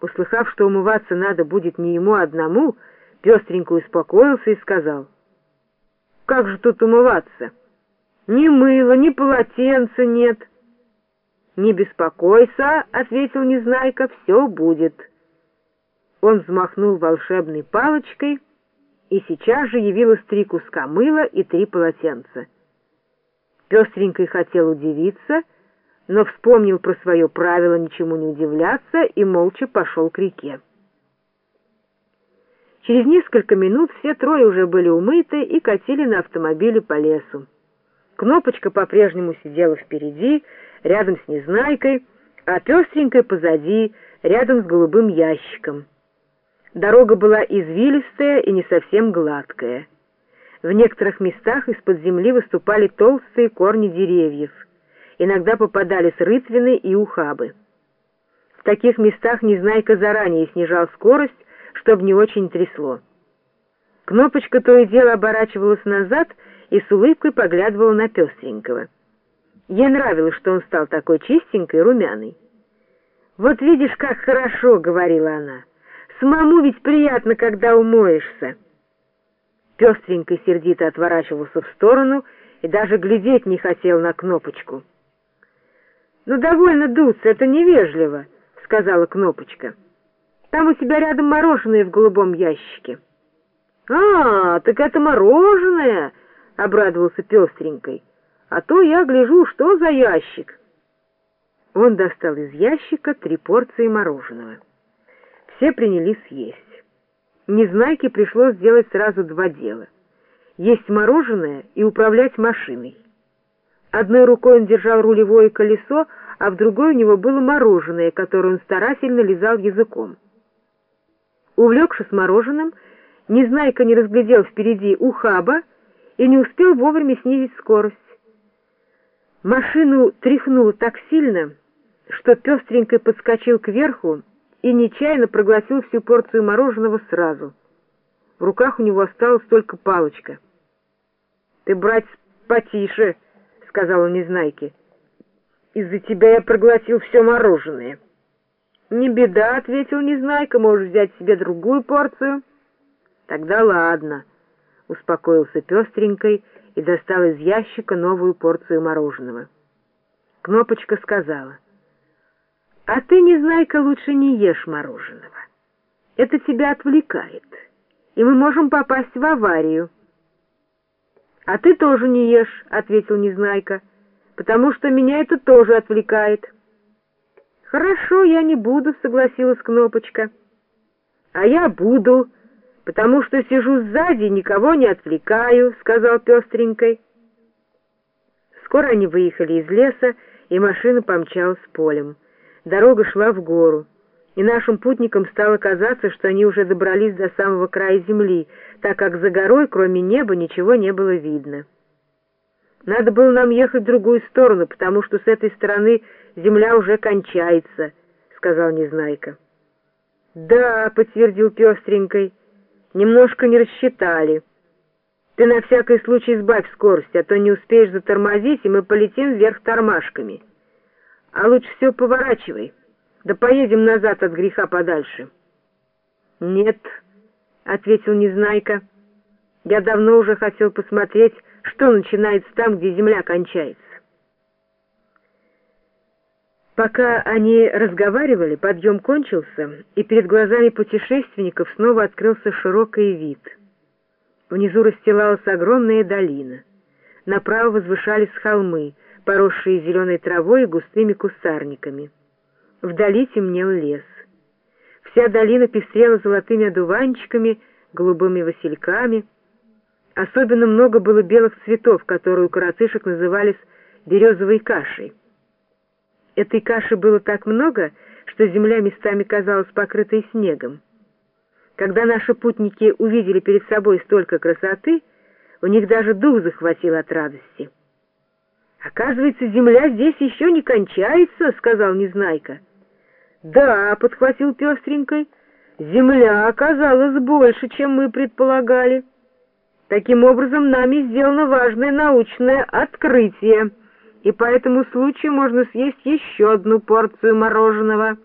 Услыхав, что умываться надо будет не ему одному, пестренько успокоился и сказал, «Как же тут умываться? Ни мыла, ни полотенца нет». «Не беспокойся», — ответил Незнайка, — «все будет». Он взмахнул волшебной палочкой, и сейчас же явилось три куска мыла и три полотенца. Пестренький хотел удивиться, но вспомнил про свое правило ничему не удивляться и молча пошел к реке. Через несколько минут все трое уже были умыты и катили на автомобиле по лесу. Кнопочка по-прежнему сидела впереди, рядом с Незнайкой, а пестренькая позади, рядом с голубым ящиком. Дорога была извилистая и не совсем гладкая. В некоторых местах из-под земли выступали толстые корни деревьев. Иногда попадались рытвины и ухабы. В таких местах Незнайка заранее снижал скорость, чтобы не очень трясло. Кнопочка то и дело оборачивалась назад и с улыбкой поглядывала на пестренького. Ей нравилось, что он стал такой чистенький и румяный. «Вот видишь, как хорошо», — говорила она, — «самому ведь приятно, когда умоешься». Пестренько сердито отворачивался в сторону и даже глядеть не хотел на кнопочку. «Ну, довольно дуться, это невежливо», — сказала кнопочка. «Там у тебя рядом мороженое в голубом ящике». «А, так это мороженое!» — обрадовался пестренькой. «А то я гляжу, что за ящик?» Он достал из ящика три порции мороженого. Все принялись есть. Незнайке пришлось сделать сразу два дела. Есть мороженое и управлять машиной. Одной рукой он держал рулевое колесо, а в другой у него было мороженое, которое он старательно лизал языком. Увлекшись мороженым, Незнайка не разглядел впереди ухаба и не успел вовремя снизить скорость. Машину тряхнуло так сильно, что пестренько подскочил кверху и нечаянно проглотил всю порцию мороженого сразу. В руках у него осталась только палочка. — Ты, брать, потише, — сказал он Незнайке. — Из-за тебя я проглотил все мороженое. — Не беда, — ответил Незнайка, — можешь взять себе другую порцию. — Тогда ладно, — успокоился пестренькой и достал из ящика новую порцию мороженого. Кнопочка сказала — а ты, Незнайка, лучше не ешь мороженого. Это тебя отвлекает, и мы можем попасть в аварию. — А ты тоже не ешь, — ответил Незнайка, — потому что меня это тоже отвлекает. — Хорошо, я не буду, — согласилась Кнопочка. — А я буду, потому что сижу сзади никого не отвлекаю, — сказал пестренькой. Скоро они выехали из леса, и машина помчалась полем. Дорога шла в гору, и нашим путникам стало казаться, что они уже добрались до самого края земли, так как за горой, кроме неба, ничего не было видно. «Надо было нам ехать в другую сторону, потому что с этой стороны земля уже кончается», — сказал Незнайка. «Да», — подтвердил пестренькой, — «немножко не рассчитали. Ты на всякий случай сбавь скорость, а то не успеешь затормозить, и мы полетим вверх тормашками». А лучше все поворачивай, да поедем назад от греха подальше. Нет, — ответил Незнайка, — я давно уже хотел посмотреть, что начинается там, где земля кончается. Пока они разговаривали, подъем кончился, и перед глазами путешественников снова открылся широкий вид. Внизу расстилалась огромная долина. Направо возвышались холмы — поросшие зеленой травой и густыми кустарниками. Вдали темнел лес. Вся долина пестрела золотыми одуванчиками, голубыми васильками. Особенно много было белых цветов, которые у коротышек назывались березовой кашей. Этой каши было так много, что земля местами казалась покрытой снегом. Когда наши путники увидели перед собой столько красоты, у них даже дух захватил от радости. «Оказывается, земля здесь еще не кончается», — сказал Незнайка. «Да», — подхватил пестренькой, — «земля оказалась больше, чем мы предполагали. Таким образом, нами сделано важное научное открытие, и по этому случаю можно съесть еще одну порцию мороженого».